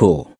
Cool.